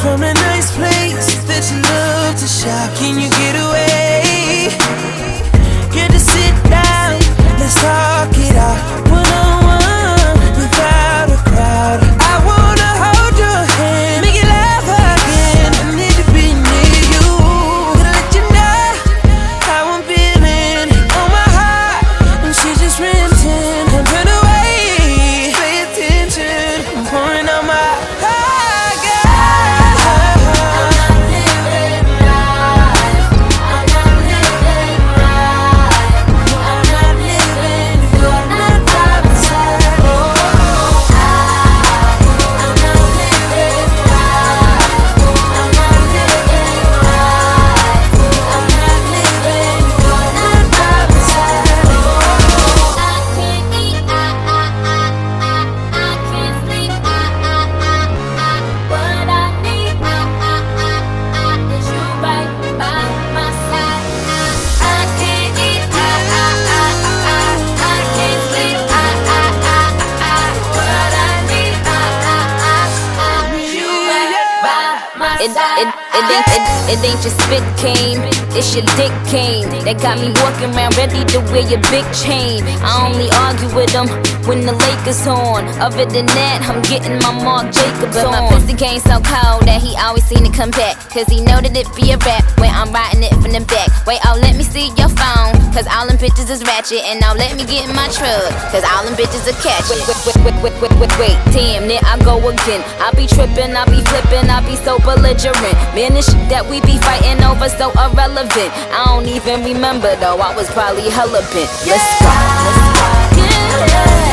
from a nice place that you love to shop. Can you get away? It, it, it, ain't, it, it ain't your spit cane, it's your dick cane. That got me walking around ready to wear your big chain. I only argue with them when the Lakers on. Other than that, I'm getting my Marc Jacobs on. my pussy game so cold that he always seen it come back. Cause he know that it be a rap when I'm riding it from the back. Wait, oh, let me see your phone. Cause all them bitches is ratchet. And now let me get in my truck. Cause all them bitches are catch. Wait, wait, wait, wait, wait, wait, wait, wait. Damn, there I go again. I be tripping, I be flipping, I be so belligerent. Man, that we be fighting over so irrelevant. I don't even remember though, I was probably hella bent. Let's go. Let's go. Yeah.